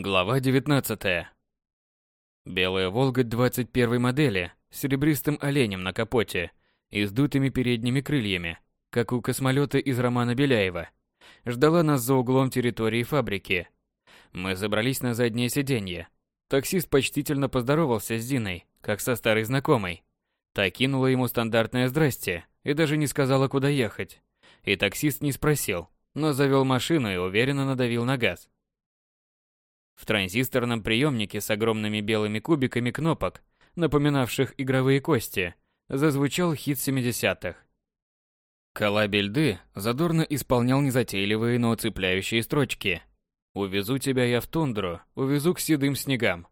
Глава 19. Белая Волга 21 модели с серебристым оленем на капоте и с дутыми передними крыльями, как у космолета из романа Беляева, ждала нас за углом территории фабрики. Мы забрались на заднее сиденье. Таксист почтительно поздоровался с Зиной, как со старой знакомой. Та кинула ему стандартное «здрасте» и даже не сказала, куда ехать. И таксист не спросил, но завел машину и уверенно надавил на газ. В транзисторном приемнике с огромными белыми кубиками кнопок, напоминавших игровые кости, зазвучал хит 70-х. Калабельды задорно исполнял незатейливые, но цепляющие строчки. «Увезу тебя я в тундру, увезу к седым снегам».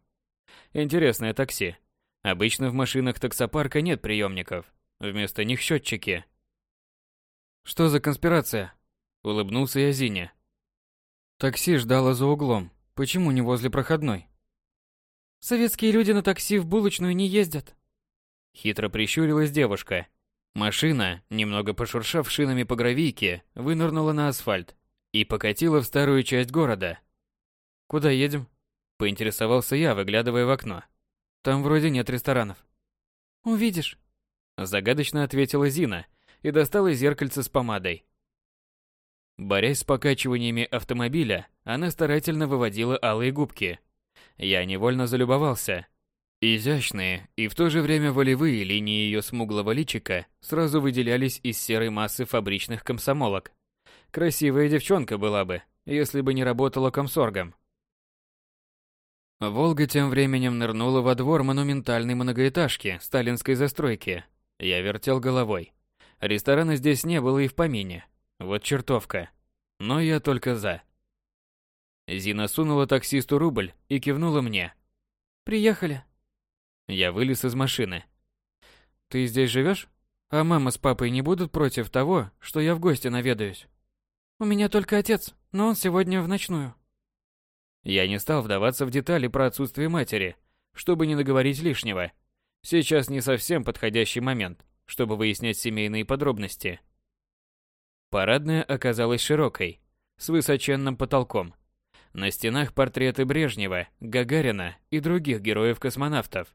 Интересное такси. Обычно в машинах таксопарка нет приемников. Вместо них счетчики. «Что за конспирация?» Улыбнулся я Зине. Такси ждало за углом. Почему не возле проходной? Советские люди на такси в булочную не ездят. Хитро прищурилась девушка. Машина, немного пошуршав шинами по гравийке, вынырнула на асфальт и покатила в старую часть города. «Куда едем?» – поинтересовался я, выглядывая в окно. «Там вроде нет ресторанов». «Увидишь», – загадочно ответила Зина и достала зеркальце с помадой. Борясь с покачиваниями автомобиля, она старательно выводила алые губки. Я невольно залюбовался. Изящные и в то же время волевые линии ее смуглого личика сразу выделялись из серой массы фабричных комсомолок. Красивая девчонка была бы, если бы не работала комсоргом. Волга тем временем нырнула во двор монументальной многоэтажки сталинской застройки. Я вертел головой. Ресторана здесь не было и в помине. Вот чертовка. Но я только за. Зина сунула таксисту рубль и кивнула мне. «Приехали». Я вылез из машины. «Ты здесь живешь? А мама с папой не будут против того, что я в гости наведаюсь?» «У меня только отец, но он сегодня в ночную». Я не стал вдаваться в детали про отсутствие матери, чтобы не наговорить лишнего. Сейчас не совсем подходящий момент, чтобы выяснять семейные подробности. Парадная оказалась широкой, с высоченным потолком. На стенах портреты Брежнева, Гагарина и других героев-космонавтов.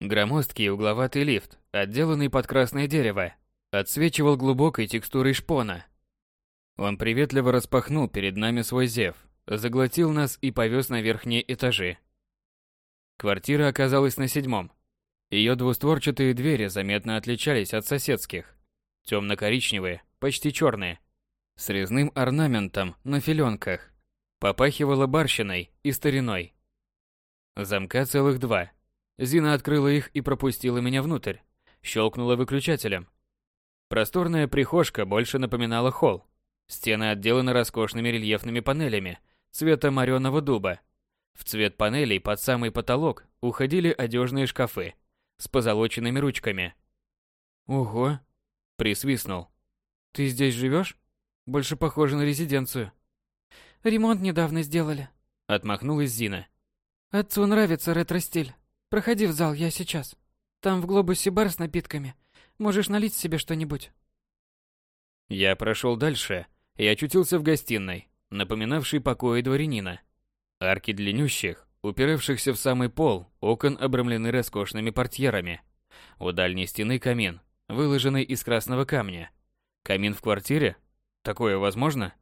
Громоздкий угловатый лифт, отделанный под красное дерево, отсвечивал глубокой текстурой шпона. Он приветливо распахнул перед нами свой зев, заглотил нас и повез на верхние этажи. Квартира оказалась на седьмом. Ее двустворчатые двери заметно отличались от соседских. Темно-коричневые, почти черные, с резным орнаментом на филенках. Попахивало барщиной и стариной. Замка целых два. Зина открыла их и пропустила меня внутрь. Щелкнула выключателем. Просторная прихожка больше напоминала холл. Стены отделаны роскошными рельефными панелями цвета мореного дуба. В цвет панелей под самый потолок уходили одежные шкафы с позолоченными ручками. «Ого!» – присвистнул. Ты здесь живешь? Больше похоже на резиденцию. Ремонт недавно сделали. Отмахнулась Зина. Отцу нравится ретро-стиль. Проходи в зал, я сейчас. Там в глобусе бар с напитками. Можешь налить себе что-нибудь. Я прошел дальше и очутился в гостиной, напоминавшей покои дворянина. Арки длиннющих, упиравшихся в самый пол, окон обрамлены роскошными портьерами. У дальней стены камин, выложенный из красного камня, Камин в квартире? Такое возможно?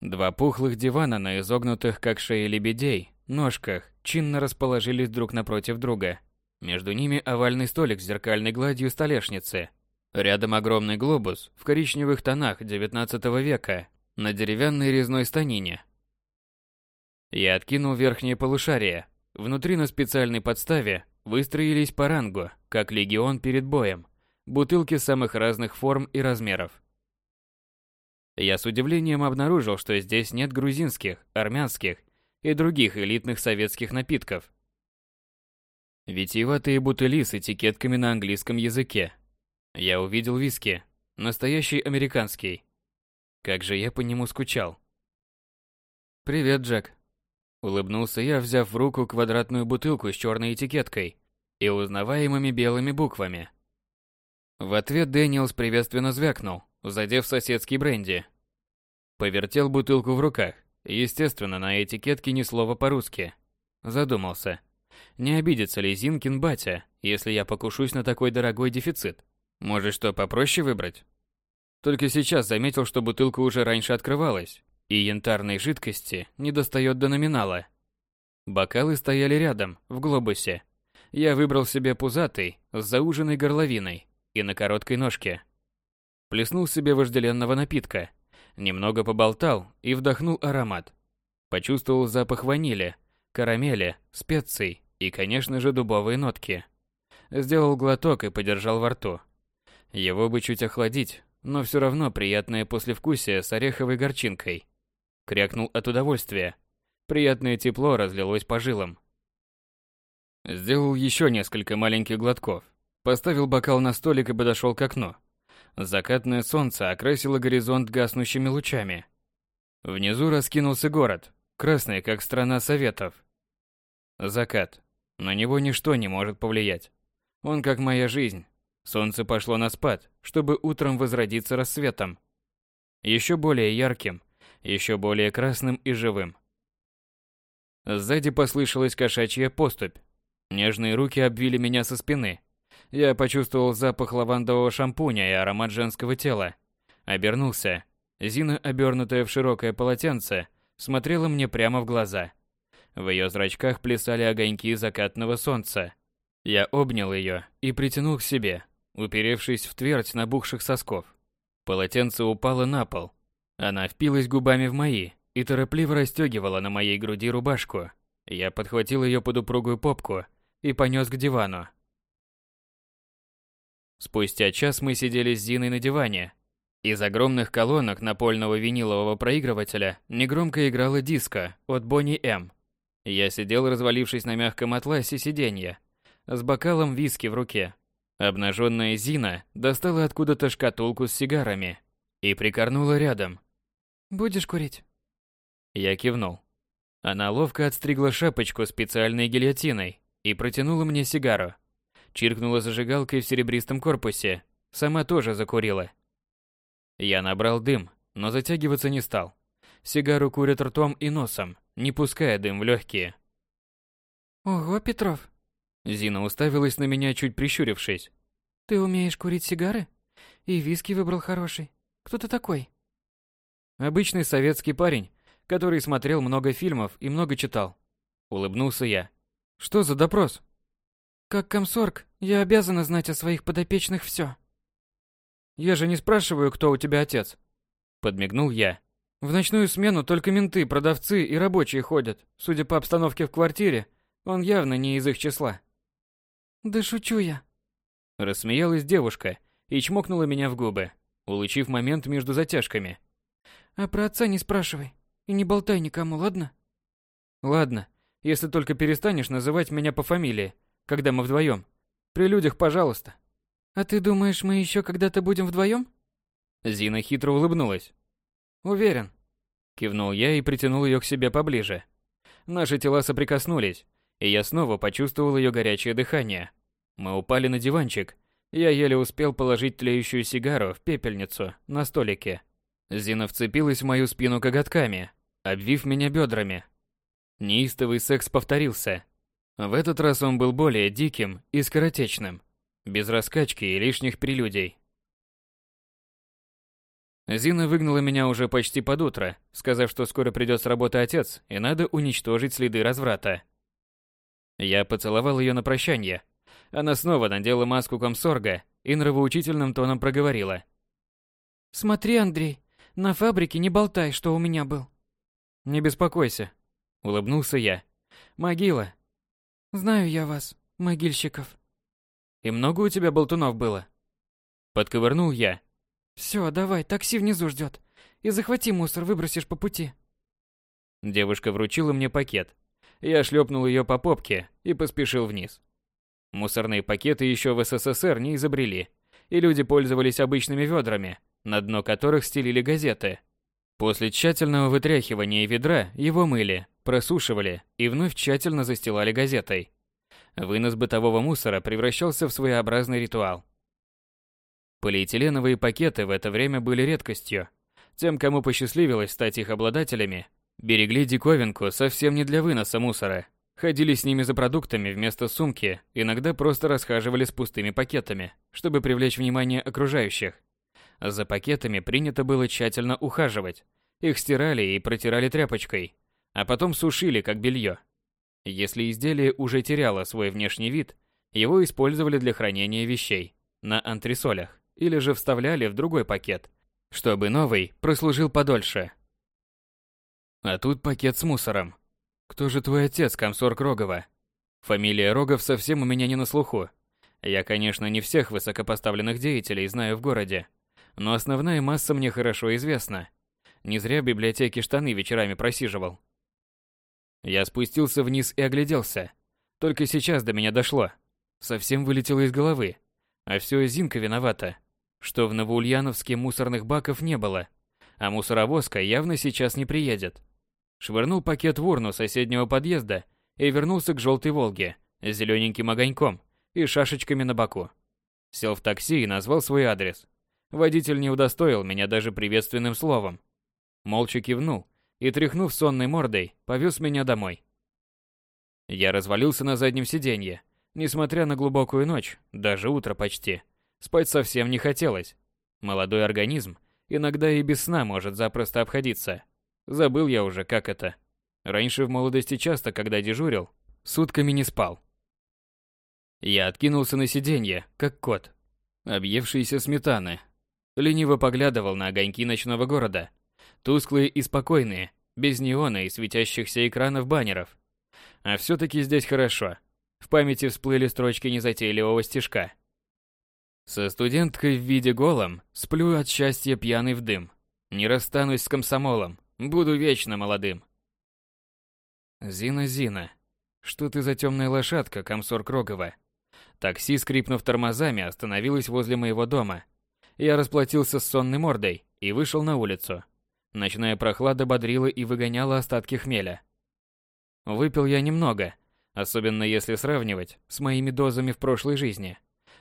Два пухлых дивана на изогнутых, как шеи лебедей, ножках чинно расположились друг напротив друга. Между ними овальный столик с зеркальной гладью столешницы. Рядом огромный глобус в коричневых тонах XIX века на деревянной резной станине. Я откинул верхнее полушарие. Внутри на специальной подставе выстроились по рангу, как легион перед боем бутылки самых разных форм и размеров. Я с удивлением обнаружил, что здесь нет грузинских, армянских и других элитных советских напитков. Витиеватые бутыли с этикетками на английском языке. Я увидел виски, настоящий американский. Как же я по нему скучал. «Привет, Джек», — улыбнулся я, взяв в руку квадратную бутылку с черной этикеткой и узнаваемыми белыми буквами. В ответ Дэниелс приветственно звякнул, задев соседский бренди. Повертел бутылку в руках, Естественно, на этикетке ни слова по-русски. Задумался. Не обидится ли Зинкин батя, если я покушусь на такой дорогой дефицит? Может, что попроще выбрать? Только сейчас заметил, что бутылка уже раньше открывалась, и янтарной жидкости не достает до номинала. Бокалы стояли рядом, в глобусе. Я выбрал себе пузатый, с зауженной горловиной и на короткой ножке. Плеснул себе вожделенного напитка, немного поболтал и вдохнул аромат. Почувствовал запах ванили, карамели, специй и, конечно же, дубовые нотки. Сделал глоток и подержал во рту. Его бы чуть охладить, но все равно приятное послевкусие с ореховой горчинкой. Крякнул от удовольствия. Приятное тепло разлилось по жилам. Сделал еще несколько маленьких глотков. Поставил бокал на столик и подошел к окну. Закатное солнце окрасило горизонт гаснущими лучами. Внизу раскинулся город, красный, как страна советов. Закат. На него ничто не может повлиять. Он как моя жизнь. Солнце пошло на спад, чтобы утром возродиться рассветом. Еще более ярким, еще более красным и живым. Сзади послышалась кошачья поступь. Нежные руки обвили меня со спины. Я почувствовал запах лавандового шампуня и аромат женского тела. Обернулся. Зина, обернутая в широкое полотенце, смотрела мне прямо в глаза. В ее зрачках плясали огоньки закатного солнца. Я обнял ее и притянул к себе, уперевшись в твердь набухших сосков. Полотенце упало на пол. Она впилась губами в мои и торопливо расстегивала на моей груди рубашку. Я подхватил ее под упругую попку и понес к дивану. Спустя час мы сидели с Зиной на диване. Из огромных колонок напольного винилового проигрывателя негромко играла диско от Бонни М. Я сидел, развалившись на мягком атласе сиденья, с бокалом виски в руке. Обнаженная Зина достала откуда-то шкатулку с сигарами и прикорнула рядом. «Будешь курить?» Я кивнул. Она ловко отстригла шапочку специальной гильотиной и протянула мне сигару. Чиркнула зажигалкой в серебристом корпусе. Сама тоже закурила. Я набрал дым, но затягиваться не стал. Сигару курят ртом и носом, не пуская дым в легкие. «Ого, Петров!» Зина уставилась на меня, чуть прищурившись. «Ты умеешь курить сигары? И виски выбрал хороший. Кто ты такой?» «Обычный советский парень, который смотрел много фильмов и много читал». Улыбнулся я. «Что за допрос?» Как комсорг, я обязана знать о своих подопечных все. Я же не спрашиваю, кто у тебя отец. Подмигнул я. В ночную смену только менты, продавцы и рабочие ходят. Судя по обстановке в квартире, он явно не из их числа. Да шучу я. Рассмеялась девушка и чмокнула меня в губы, улучив момент между затяжками. А про отца не спрашивай. И не болтай никому, ладно? Ладно, если только перестанешь называть меня по фамилии когда мы вдвоем. При людях, пожалуйста. А ты думаешь, мы еще когда-то будем вдвоем? Зина хитро улыбнулась. Уверен. Кивнул я и притянул ее к себе поближе. Наши тела соприкоснулись, и я снова почувствовал ее горячее дыхание. Мы упали на диванчик. Я еле успел положить тлеющую сигару в пепельницу на столике. Зина вцепилась в мою спину коготками, обвив меня бедрами. Неистовый секс повторился. В этот раз он был более диким и скоротечным, без раскачки и лишних прелюдий. Зина выгнала меня уже почти под утро, сказав, что скоро придет с работы отец и надо уничтожить следы разврата. Я поцеловал ее на прощание. Она снова надела маску комсорга и нравоучительным тоном проговорила. «Смотри, Андрей, на фабрике не болтай, что у меня был». «Не беспокойся», — улыбнулся я. «Могила, Знаю я вас, могильщиков. И много у тебя болтунов было? Подковырнул я. Все, давай, такси внизу ждет. И захвати мусор, выбросишь по пути. Девушка вручила мне пакет. Я шлепнул ее по попке и поспешил вниз. Мусорные пакеты еще в СССР не изобрели, и люди пользовались обычными ведрами, на дно которых стелили газеты. После тщательного вытряхивания ведра его мыли, просушивали и вновь тщательно застилали газетой. Вынос бытового мусора превращался в своеобразный ритуал. Полиэтиленовые пакеты в это время были редкостью. Тем, кому посчастливилось стать их обладателями, Берегли диковинку совсем не для выноса мусора. Ходили с ними за продуктами вместо сумки, иногда просто расхаживали с пустыми пакетами, чтобы привлечь внимание окружающих. За пакетами принято было тщательно ухаживать. Их стирали и протирали тряпочкой, а потом сушили как белье. Если изделие уже теряло свой внешний вид, его использовали для хранения вещей на антресолях или же вставляли в другой пакет, чтобы новый прослужил подольше. А тут пакет с мусором. Кто же твой отец, комсорг Рогова? Фамилия Рогов совсем у меня не на слуху. Я, конечно, не всех высокопоставленных деятелей знаю в городе, но основная масса мне хорошо известна. Не зря в библиотеке штаны вечерами просиживал. Я спустился вниз и огляделся. Только сейчас до меня дошло. Совсем вылетело из головы. А все Зинка виновата, что в Новоульяновске мусорных баков не было, а мусоровозка явно сейчас не приедет. Швырнул пакет в урну соседнего подъезда и вернулся к желтой Волге с зелененьким огоньком и шашечками на боку. Сел в такси и назвал свой адрес. Водитель не удостоил меня даже приветственным словом. Молча кивнул и, тряхнув сонной мордой, повез меня домой. Я развалился на заднем сиденье. Несмотря на глубокую ночь, даже утро почти, спать совсем не хотелось. Молодой организм иногда и без сна может запросто обходиться. Забыл я уже, как это. Раньше в молодости часто, когда дежурил, сутками не спал. Я откинулся на сиденье, как кот, объевшийся сметаны. Лениво поглядывал на огоньки ночного города, Тусклые и спокойные, без неона и светящихся экранов баннеров. А все-таки здесь хорошо. В памяти всплыли строчки незатейливого стишка. Со студенткой в виде голом сплю от счастья пьяный в дым. Не расстанусь с комсомолом, буду вечно молодым. Зина, Зина, что ты за темная лошадка, комсор Крогова? Такси, скрипнув тормозами, остановилось возле моего дома. Я расплатился с сонной мордой и вышел на улицу. Ночная прохлада бодрила и выгоняла остатки хмеля. Выпил я немного, особенно если сравнивать с моими дозами в прошлой жизни.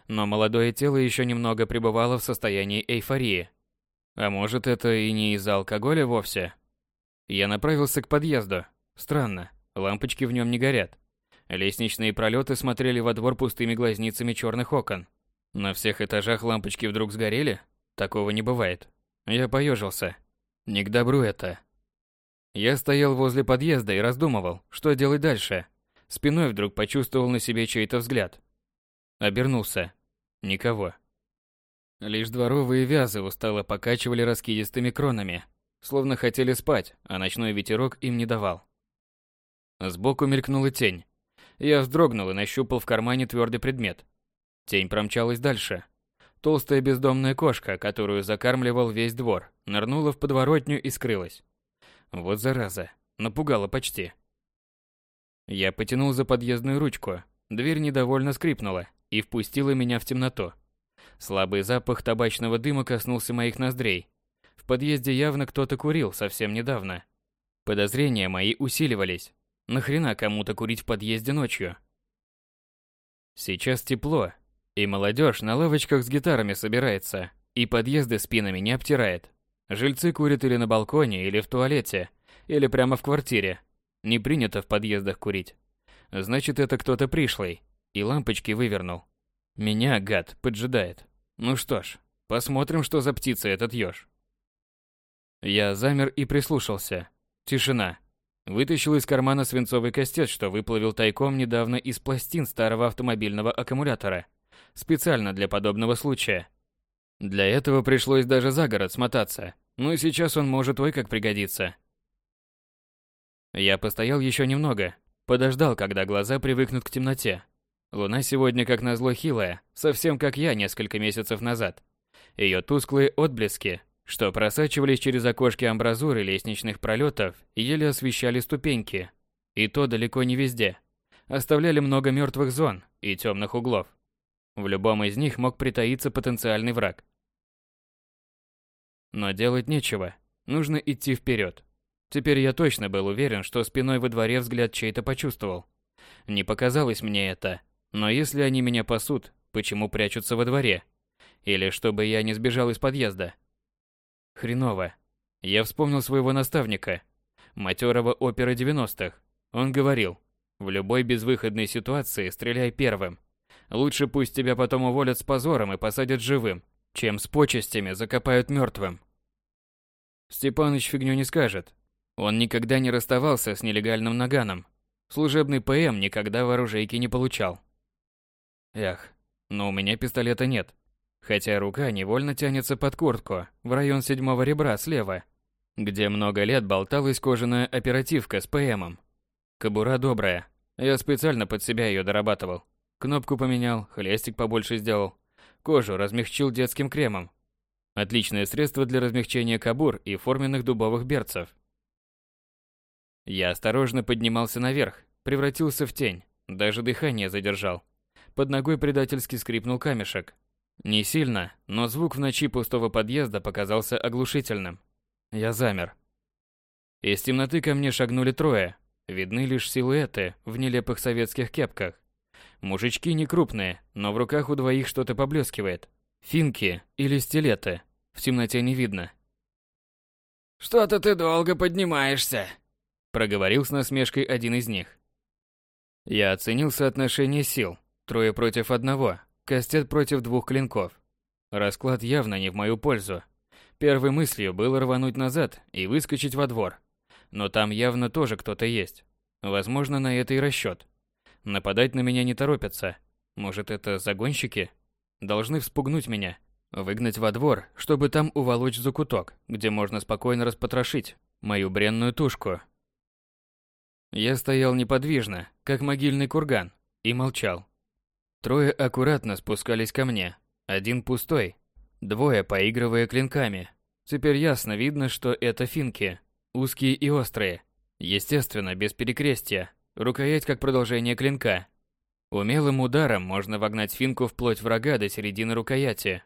Но молодое тело еще немного пребывало в состоянии эйфории. А может, это и не из-за алкоголя вовсе? Я направился к подъезду. Странно, лампочки в нем не горят. Лестничные пролеты смотрели во двор пустыми глазницами черных окон. На всех этажах лампочки вдруг сгорели? Такого не бывает. Я поежился. Не к добру это. Я стоял возле подъезда и раздумывал, что делать дальше. Спиной вдруг почувствовал на себе чей-то взгляд. Обернулся. Никого. Лишь дворовые вязы устало покачивали раскидистыми кронами, словно хотели спать, а ночной ветерок им не давал. Сбоку мелькнула тень. Я вздрогнул и нащупал в кармане твердый предмет. Тень промчалась дальше, Толстая бездомная кошка, которую закармливал весь двор, нырнула в подворотню и скрылась. Вот зараза, напугала почти. Я потянул за подъездную ручку. Дверь недовольно скрипнула и впустила меня в темноту. Слабый запах табачного дыма коснулся моих ноздрей. В подъезде явно кто-то курил совсем недавно. Подозрения мои усиливались. Нахрена кому-то курить в подъезде ночью? Сейчас тепло, и молодежь на лавочках с гитарами собирается, и подъезды спинами не обтирает. Жильцы курят или на балконе, или в туалете, или прямо в квартире. Не принято в подъездах курить. Значит, это кто-то пришлый, и лампочки вывернул. Меня, гад, поджидает. Ну что ж, посмотрим, что за птица этот ёж. Я замер и прислушался. Тишина. Вытащил из кармана свинцовый кастет, что выплавил тайком недавно из пластин старого автомобильного аккумулятора – специально для подобного случая. Для этого пришлось даже за город смотаться, ну и сейчас он может ой как пригодиться. Я постоял еще немного, подождал, когда глаза привыкнут к темноте. Луна сегодня как назло хилая, совсем как я несколько месяцев назад. Ее тусклые отблески, что просачивались через окошки амбразуры лестничных пролетов, еле освещали ступеньки. И то далеко не везде. Оставляли много мертвых зон и темных углов. В любом из них мог притаиться потенциальный враг. Но делать нечего. Нужно идти вперед. Теперь я точно был уверен, что спиной во дворе взгляд чей-то почувствовал. Не показалось мне это. Но если они меня пасут, почему прячутся во дворе? Или чтобы я не сбежал из подъезда? Хреново. Я вспомнил своего наставника. матерого опера 90-х. Он говорил, в любой безвыходной ситуации стреляй первым. Лучше пусть тебя потом уволят с позором и посадят живым, чем с почестями закопают мертвым. Степаныч фигню не скажет. Он никогда не расставался с нелегальным наганом. Служебный ПМ никогда в оружейке не получал. Эх, но у меня пистолета нет. Хотя рука невольно тянется под куртку, в район седьмого ребра слева, где много лет болталась кожаная оперативка с ПМом. Кобура добрая. Я специально под себя ее дорабатывал. Кнопку поменял, хлестик побольше сделал. Кожу размягчил детским кремом. Отличное средство для размягчения кобур и форменных дубовых берцев. Я осторожно поднимался наверх, превратился в тень, даже дыхание задержал. Под ногой предательски скрипнул камешек. Не сильно, но звук в ночи пустого подъезда показался оглушительным. Я замер. Из темноты ко мне шагнули трое. Видны лишь силуэты в нелепых советских кепках. Мужички не крупные, но в руках у двоих что-то поблескивает. Финки или стилеты. В темноте не видно. «Что-то ты долго поднимаешься», — проговорил с насмешкой один из них. Я оценил соотношение сил. Трое против одного, Кастет против двух клинков. Расклад явно не в мою пользу. Первой мыслью было рвануть назад и выскочить во двор. Но там явно тоже кто-то есть. Возможно, на это и расчет. Нападать на меня не торопятся. Может, это загонщики? Должны вспугнуть меня. Выгнать во двор, чтобы там уволочь за куток, где можно спокойно распотрошить мою бренную тушку. Я стоял неподвижно, как могильный курган, и молчал. Трое аккуратно спускались ко мне. Один пустой. Двое поигрывая клинками. Теперь ясно видно, что это финки. Узкие и острые. Естественно, без перекрестия. Рукоять как продолжение клинка. Умелым ударом можно вогнать финку вплоть врага до середины рукояти.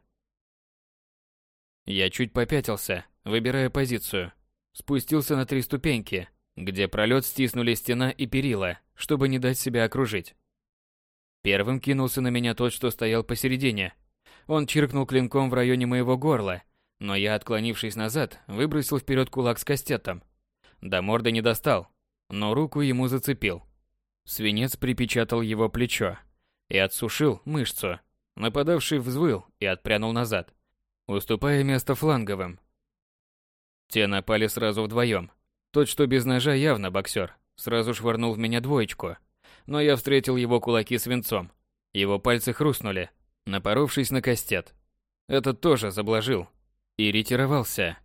Я чуть попятился, выбирая позицию. Спустился на три ступеньки, где пролет стиснули стена и перила, чтобы не дать себя окружить. Первым кинулся на меня тот, что стоял посередине. Он чиркнул клинком в районе моего горла, но я, отклонившись назад, выбросил вперед кулак с кастетом. До морды не достал, но руку ему зацепил. Свинец припечатал его плечо и отсушил мышцу. Нападавший взвыл и отпрянул назад, уступая место фланговым. Те напали сразу вдвоем. Тот, что без ножа, явно боксер, сразу швырнул в меня двоечку – но я встретил его кулаки свинцом. Его пальцы хрустнули, напоровшись на кастет. Этот тоже заблажил и ретировался.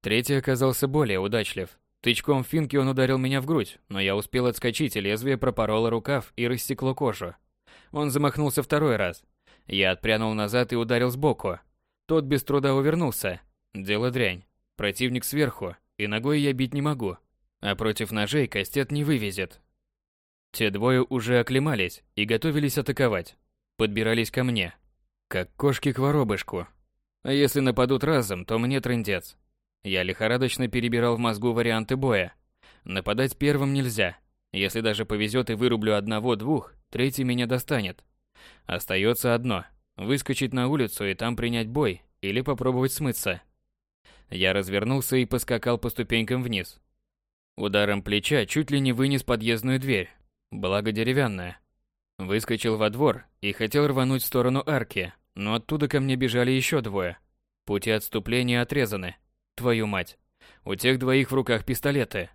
Третий оказался более удачлив. Тычком финки он ударил меня в грудь, но я успел отскочить, и лезвие пропороло рукав и рассекло кожу. Он замахнулся второй раз. Я отпрянул назад и ударил сбоку. Тот без труда увернулся. Дело дрянь. Противник сверху, и ногой я бить не могу. А против ножей кастет не вывезет. Те двое уже оклемались и готовились атаковать. Подбирались ко мне, как кошки к воробышку. А если нападут разом, то мне трындец. Я лихорадочно перебирал в мозгу варианты боя. Нападать первым нельзя. Если даже повезет и вырублю одного-двух, третий меня достанет. Остается одно – выскочить на улицу и там принять бой или попробовать смыться. Я развернулся и поскакал по ступенькам вниз. Ударом плеча чуть ли не вынес подъездную дверь, благо деревянная. Выскочил во двор и хотел рвануть в сторону арки, но оттуда ко мне бежали еще двое. Пути отступления отрезаны. Твою мать. У тех двоих в руках пистолеты.